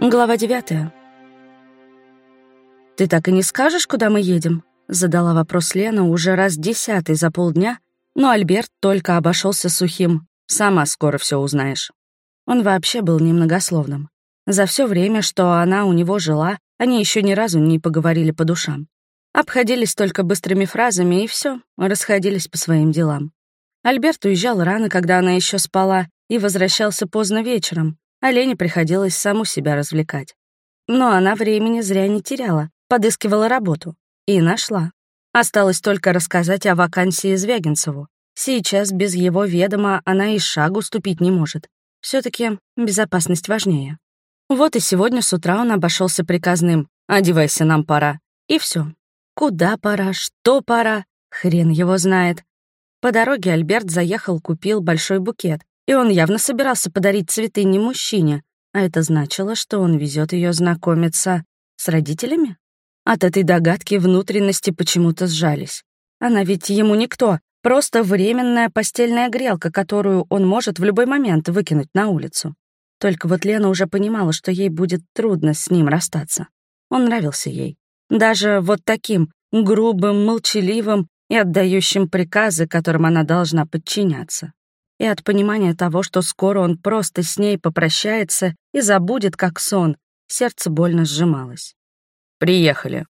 Глава девятая. «Ты так и не скажешь, куда мы едем?» — задала вопрос Лена уже раз десятый за полдня, но Альберт только обошелся сухим. «Сама скоро все узнаешь». Он вообще был немногословным. За все время, что она у него жила, они еще ни разу не поговорили по душам. Обходились только быстрыми фразами, и все, расходились по своим делам. Альберт уезжал рано, когда она еще спала, и возвращался поздно вечером, а Лене приходилось саму себя развлекать. Но она времени зря не теряла, подыскивала работу. И нашла. Осталось только рассказать о вакансии Звягинцеву. Сейчас без его ведома она и шагу ступить не может. все таки безопасность важнее. Вот и сегодня с утра он обошелся приказным «Одевайся, нам пора». И все. Куда пора, что пора, хрен его знает. По дороге Альберт заехал, купил большой букет, и он явно собирался подарить цветы не мужчине, а это значило, что он везет ее знакомиться с родителями? От этой догадки внутренности почему-то сжались. Она ведь ему никто, просто временная постельная грелка, которую он может в любой момент выкинуть на улицу. Только вот Лена уже понимала, что ей будет трудно с ним расстаться. Он нравился ей. Даже вот таким, грубым, молчаливым и отдающим приказы, которым она должна подчиняться и от понимания того, что скоро он просто с ней попрощается и забудет, как сон, сердце больно сжималось. «Приехали».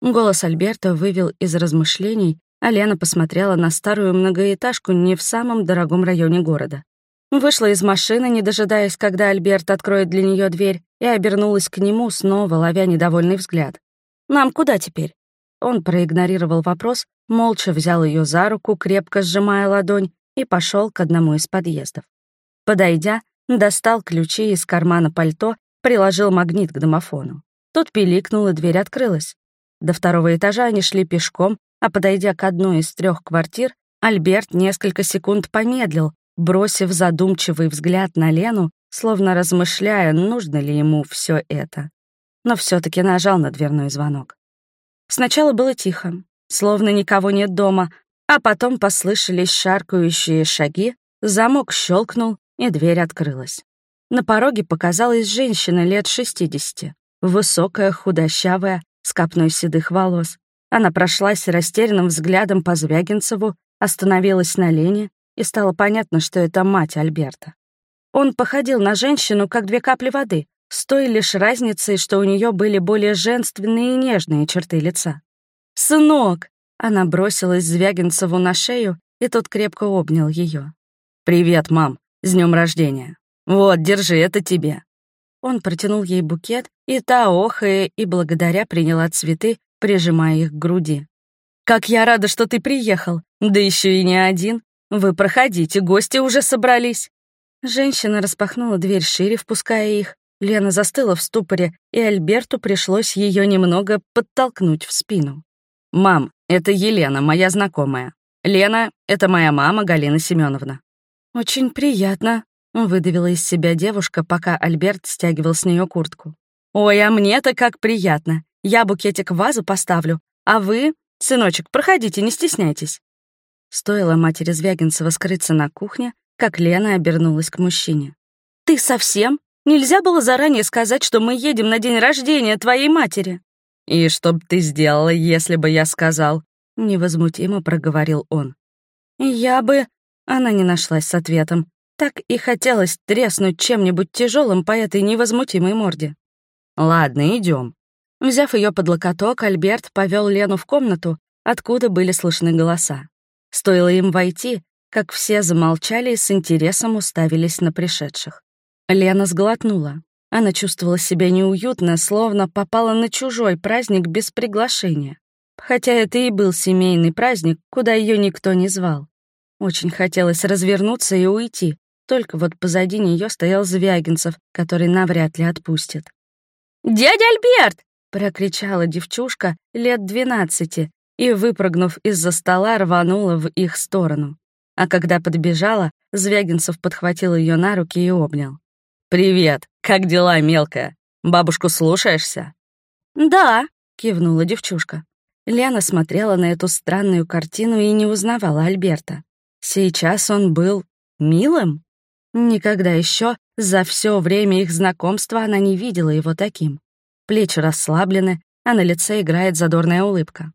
Голос Альберта вывел из размышлений, а Лена посмотрела на старую многоэтажку не в самом дорогом районе города. Вышла из машины, не дожидаясь, когда Альберт откроет для нее дверь, и обернулась к нему, снова ловя недовольный взгляд. «Нам куда теперь?» Он проигнорировал вопрос, молча взял ее за руку, крепко сжимая ладонь, и пошел к одному из подъездов. Подойдя, достал ключи из кармана пальто, приложил магнит к домофону. Тот пиликнул, и дверь открылась. До второго этажа они шли пешком, а подойдя к одной из трех квартир, Альберт несколько секунд помедлил, бросив задумчивый взгляд на Лену, словно размышляя, нужно ли ему все это. Но все таки нажал на дверной звонок. Сначала было тихо, словно никого нет дома, а потом послышались шаркающие шаги, замок щелкнул, и дверь открылась. На пороге показалась женщина лет 60, высокая, худощавая, с копной седых волос. Она прошлась растерянным взглядом по Звягинцеву, остановилась на Лене, и стало понятно, что это мать Альберта. Он походил на женщину, как две капли воды, с той лишь разницей, что у нее были более женственные и нежные черты лица. «Сынок!» Она бросилась Звягинцеву на шею, и тот крепко обнял ее. «Привет, мам, с днем рождения. Вот, держи, это тебе». Он протянул ей букет, и та, охая и благодаря, приняла цветы, прижимая их к груди. «Как я рада, что ты приехал! Да еще и не один! Вы проходите, гости уже собрались!» Женщина распахнула дверь шире, впуская их. Лена застыла в ступоре, и Альберту пришлось ее немного подтолкнуть в спину. «Мам, это Елена, моя знакомая. Лена — это моя мама, Галина Семеновна. «Очень приятно», — выдавила из себя девушка, пока Альберт стягивал с нее куртку. «Ой, а мне-то как приятно. Я букетик в вазу поставлю, а вы, сыночек, проходите, не стесняйтесь». Стоило матери Звягинцева скрыться на кухне, как Лена обернулась к мужчине. «Ты совсем? Нельзя было заранее сказать, что мы едем на день рождения твоей матери?» «И что бы ты сделала, если бы я сказал?» — невозмутимо проговорил он. «Я бы...» — она не нашлась с ответом. Так и хотелось треснуть чем-нибудь тяжелым по этой невозмутимой морде. «Ладно, идем. Взяв ее под локоток, Альберт повел Лену в комнату, откуда были слышны голоса. Стоило им войти, как все замолчали и с интересом уставились на пришедших. Лена сглотнула. Она чувствовала себя неуютно, словно попала на чужой праздник без приглашения. Хотя это и был семейный праздник, куда ее никто не звал. Очень хотелось развернуться и уйти, только вот позади нее стоял Звягинцев, который навряд ли отпустит. «Дядя Альберт!» — прокричала девчушка лет двенадцати и, выпрыгнув из-за стола, рванула в их сторону. А когда подбежала, Звягинцев подхватил ее на руки и обнял. «Привет! Как дела, мелкая? Бабушку слушаешься?» «Да», — кивнула девчушка. Лена смотрела на эту странную картину и не узнавала Альберта. Сейчас он был милым? Никогда еще За все время их знакомства она не видела его таким. Плечи расслаблены, а на лице играет задорная улыбка.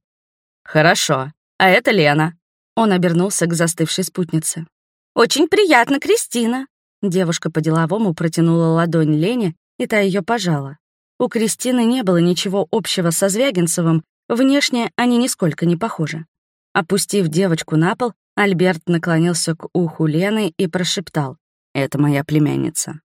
«Хорошо. А это Лена». Он обернулся к застывшей спутнице. «Очень приятно, Кристина». Девушка по-деловому протянула ладонь Лене, и та ее пожала. У Кристины не было ничего общего со Звягинцевым, внешне они нисколько не похожи. Опустив девочку на пол, Альберт наклонился к уху Лены и прошептал. Это моя племянница».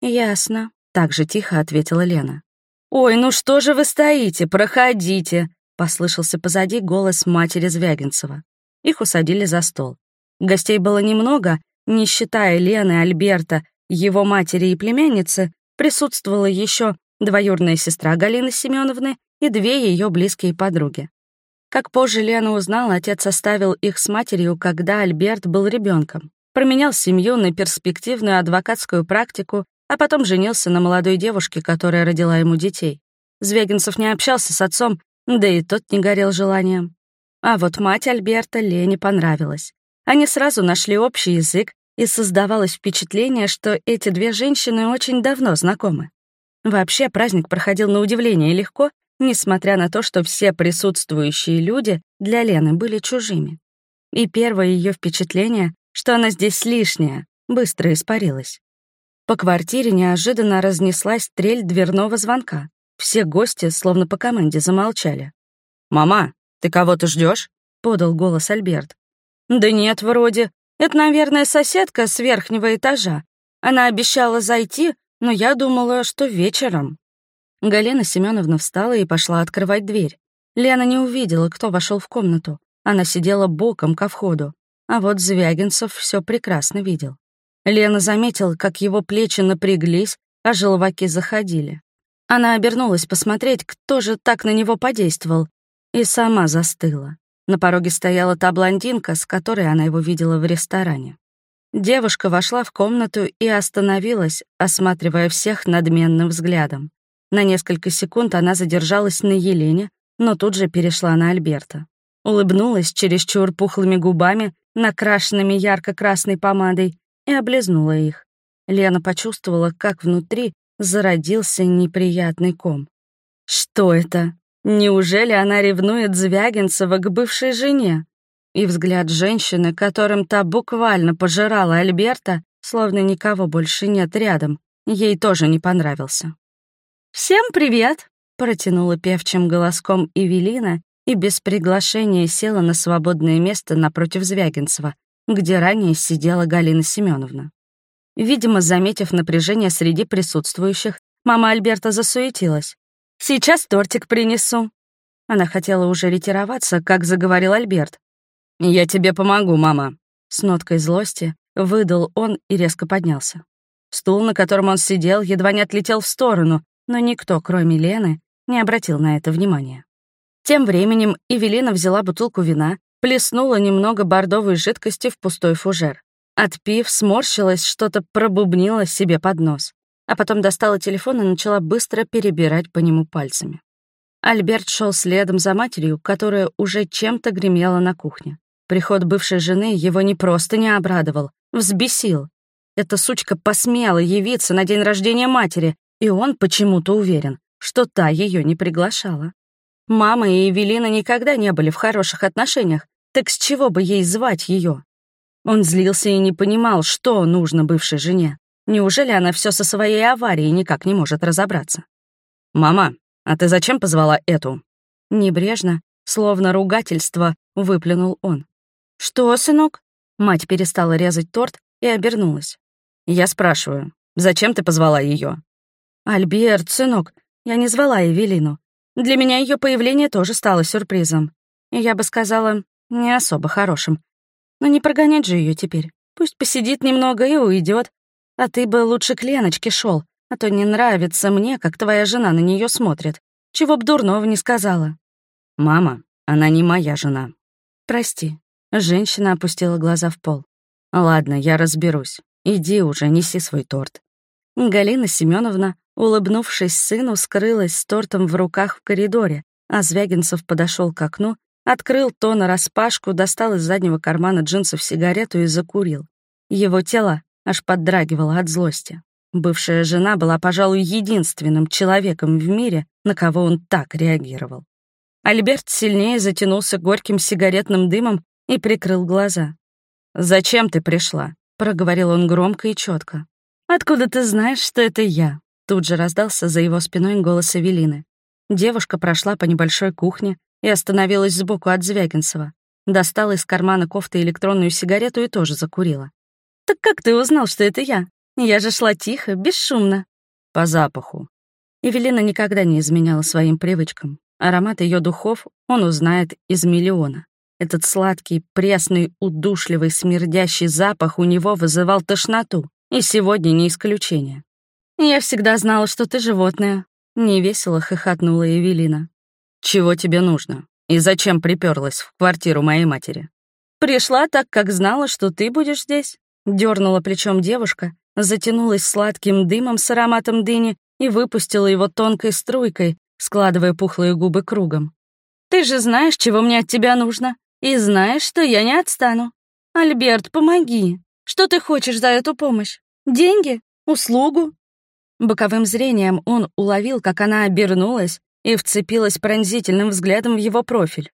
«Ясно», — так же тихо ответила Лена. «Ой, ну что же вы стоите? Проходите!» — послышался позади голос матери Звягинцева. Их усадили за стол. Гостей было немного, не считая Лены, Альберта, его матери и племянницы, присутствовала еще двоюродная сестра Галины Семеновны и две ее близкие подруги. Как позже Лена узнала, отец оставил их с матерью, когда Альберт был ребенком променял семью на перспективную адвокатскую практику, а потом женился на молодой девушке, которая родила ему детей. Звягинцев не общался с отцом, да и тот не горел желанием. А вот мать Альберта Лене понравилась. Они сразу нашли общий язык, и создавалось впечатление, что эти две женщины очень давно знакомы. Вообще праздник проходил на удивление легко, несмотря на то, что все присутствующие люди для Лены были чужими. И первое ее впечатление что она здесь лишняя, быстро испарилась. По квартире неожиданно разнеслась трель дверного звонка. Все гости, словно по команде, замолчали. «Мама, ты кого-то ждешь? подал голос Альберт. «Да нет, вроде. Это, наверное, соседка с верхнего этажа. Она обещала зайти, но я думала, что вечером». Галина Семеновна встала и пошла открывать дверь. Лена не увидела, кто вошел в комнату. Она сидела боком ко входу. А вот Звягинцев все прекрасно видел. Лена заметила, как его плечи напряглись, а желваки заходили. Она обернулась посмотреть, кто же так на него подействовал, и сама застыла. На пороге стояла та блондинка, с которой она его видела в ресторане. Девушка вошла в комнату и остановилась, осматривая всех надменным взглядом. На несколько секунд она задержалась на Елене, но тут же перешла на Альберта. Улыбнулась чересчур пухлыми губами накрашенными ярко-красной помадой, и облизнула их. Лена почувствовала, как внутри зародился неприятный ком. Что это? Неужели она ревнует Звягинцева к бывшей жене? И взгляд женщины, которым та буквально пожирала Альберта, словно никого больше нет рядом, ей тоже не понравился. «Всем привет!» — протянула певчим голоском Эвелина и без приглашения села на свободное место напротив Звягинцева, где ранее сидела Галина Семеновна. Видимо, заметив напряжение среди присутствующих, мама Альберта засуетилась. «Сейчас тортик принесу». Она хотела уже ретироваться, как заговорил Альберт. «Я тебе помогу, мама», — с ноткой злости выдал он и резко поднялся. Стул, на котором он сидел, едва не отлетел в сторону, но никто, кроме Лены, не обратил на это внимания. Тем временем Эвелина взяла бутылку вина, плеснула немного бордовой жидкости в пустой фужер. Отпив, сморщилась, что-то пробубнила себе под нос. А потом достала телефон и начала быстро перебирать по нему пальцами. Альберт шел следом за матерью, которая уже чем-то гремела на кухне. Приход бывшей жены его не просто не обрадовал, взбесил. Эта сучка посмела явиться на день рождения матери, и он почему-то уверен, что та ее не приглашала. Мама и Эвелина никогда не были в хороших отношениях, так с чего бы ей звать ее? Он злился и не понимал, что нужно бывшей жене. Неужели она все со своей аварией никак не может разобраться? «Мама, а ты зачем позвала эту?» Небрежно, словно ругательство, выплюнул он. «Что, сынок?» Мать перестала резать торт и обернулась. «Я спрашиваю, зачем ты позвала ее? «Альберт, сынок, я не звала Эвелину. Для меня ее появление тоже стало сюрпризом. И я бы сказала, не особо хорошим. Но не прогонять же ее теперь. Пусть посидит немного и уйдет. А ты бы лучше к Леночке шел, а то не нравится мне, как твоя жена на нее смотрит. Чего б дурного не сказала. Мама, она не моя жена. Прости. Женщина опустила глаза в пол. Ладно, я разберусь. Иди уже, неси свой торт. Галина Семеновна Улыбнувшись сыну, скрылась с тортом в руках в коридоре, а Звягинцев подошел к окну, открыл то нараспашку, достал из заднего кармана джинсов сигарету и закурил. Его тело аж поддрагивало от злости. Бывшая жена была, пожалуй, единственным человеком в мире, на кого он так реагировал. Альберт сильнее затянулся горьким сигаретным дымом и прикрыл глаза. «Зачем ты пришла?» — проговорил он громко и четко. «Откуда ты знаешь, что это я?» Тут же раздался за его спиной голос Эвелины. Девушка прошла по небольшой кухне и остановилась сбоку от Звягинцева. Достала из кармана кофты электронную сигарету и тоже закурила. «Так как ты узнал, что это я? Я же шла тихо, бесшумно». «По запаху». Эвелина никогда не изменяла своим привычкам. Аромат ее духов он узнает из миллиона. Этот сладкий, пресный, удушливый, смердящий запах у него вызывал тошноту, и сегодня не исключение. «Я всегда знала, что ты животное», — невесело хохотнула Эвелина. «Чего тебе нужно? И зачем приперлась в квартиру моей матери?» «Пришла так, как знала, что ты будешь здесь», — дернула плечом девушка, затянулась сладким дымом с ароматом дыни и выпустила его тонкой струйкой, складывая пухлые губы кругом. «Ты же знаешь, чего мне от тебя нужно. И знаешь, что я не отстану. Альберт, помоги. Что ты хочешь за эту помощь? Деньги? Услугу?» Боковым зрением он уловил, как она обернулась и вцепилась пронзительным взглядом в его профиль.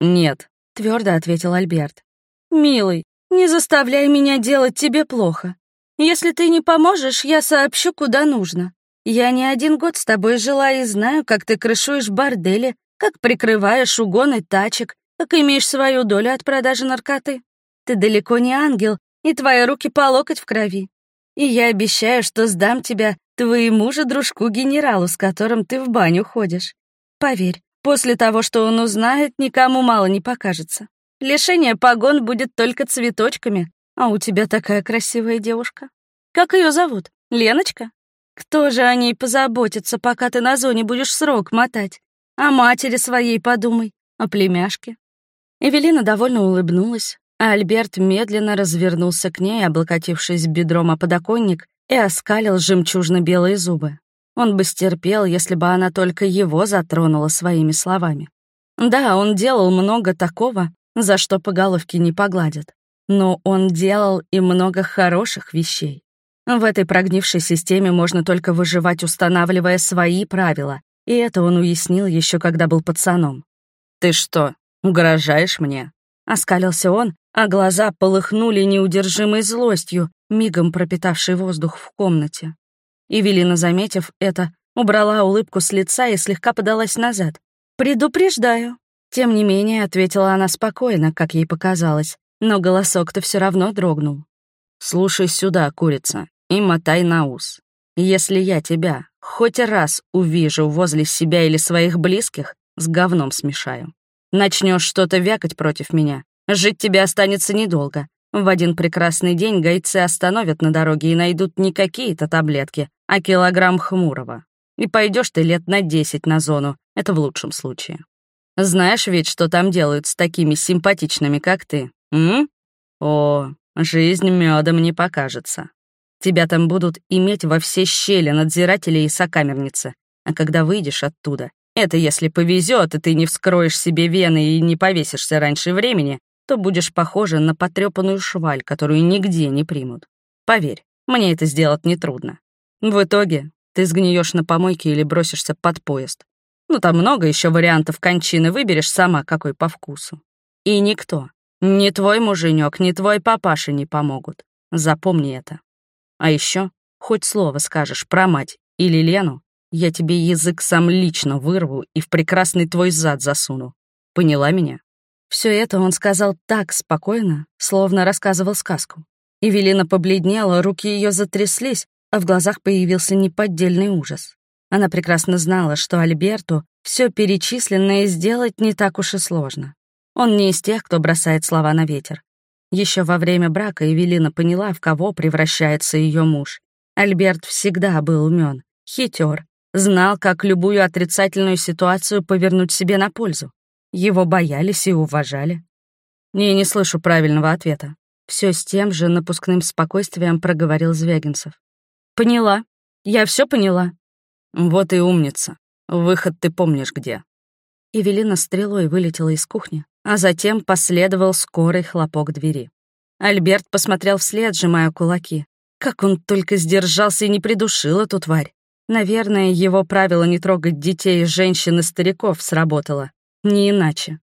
«Нет», — твердо ответил Альберт. «Милый, не заставляй меня делать тебе плохо. Если ты не поможешь, я сообщу, куда нужно. Я не один год с тобой жила и знаю, как ты крышуешь бордели, как прикрываешь угоны тачек, как имеешь свою долю от продажи наркоты. Ты далеко не ангел, и твои руки по локоть в крови. И я обещаю, что сдам тебя твоему же дружку-генералу, с которым ты в баню ходишь. Поверь, после того, что он узнает, никому мало не покажется. Лишение погон будет только цветочками, а у тебя такая красивая девушка. Как ее зовут? Леночка? Кто же о ней позаботится, пока ты на зоне будешь срок мотать? О матери своей подумай, о племяшке. Эвелина довольно улыбнулась, а Альберт медленно развернулся к ней, облокотившись бедром о подоконник, и оскалил жемчужно-белые зубы. Он бы стерпел, если бы она только его затронула своими словами. Да, он делал много такого, за что по головке не погладят. Но он делал и много хороших вещей. В этой прогнившей системе можно только выживать, устанавливая свои правила, и это он уяснил еще когда был пацаном. «Ты что, Угрожаешь мне?» Оскалился он, а глаза полыхнули неудержимой злостью, мигом пропитавшей воздух в комнате. Эвелина, заметив это, убрала улыбку с лица и слегка подалась назад. «Предупреждаю». Тем не менее, ответила она спокойно, как ей показалось, но голосок-то все равно дрогнул. «Слушай сюда, курица, и мотай на ус. Если я тебя хоть раз увижу возле себя или своих близких, с говном смешаю. Начнешь что-то вякать против меня, жить тебе останется недолго. В один прекрасный день гайцы остановят на дороге и найдут не какие-то таблетки, а килограмм хмурого. И пойдешь ты лет на десять на зону, это в лучшем случае. Знаешь ведь, что там делают с такими симпатичными, как ты, м? О, жизнь медом не покажется. Тебя там будут иметь во все щели надзиратели и сокамерницы, а когда выйдешь оттуда, это если повезет, и ты не вскроешь себе вены и не повесишься раньше времени, то будешь похожа на потрепанную шваль, которую нигде не примут. Поверь, мне это сделать нетрудно. В итоге ты сгниешь на помойке или бросишься под поезд. Ну, там много еще вариантов кончины, выберешь сама, какой по вкусу. И никто, ни твой муженек, ни твой папаша не помогут. Запомни это. А еще хоть слово скажешь про мать или Лену, я тебе язык сам лично вырву и в прекрасный твой зад засуну. Поняла меня?» Все это он сказал так спокойно, словно рассказывал сказку. Эвелина побледнела, руки ее затряслись, а в глазах появился неподдельный ужас. Она прекрасно знала, что Альберту все перечисленное сделать не так уж и сложно. Он не из тех, кто бросает слова на ветер. Еще во время брака Эвелина поняла, в кого превращается ее муж. Альберт всегда был умен, хитер, Знал, как любую отрицательную ситуацию повернуть себе на пользу. Его боялись и уважали. Я не слышу правильного ответа. Все с тем же напускным спокойствием проговорил Звягинцев. Поняла. Я все поняла. Вот и умница. Выход ты помнишь где. Эвелина стрелой вылетела из кухни, а затем последовал скорый хлопок двери. Альберт посмотрел вслед, сжимая кулаки. Как он только сдержался и не придушил эту тварь. Наверное, его правило не трогать детей, женщин и стариков сработало. Не иначе.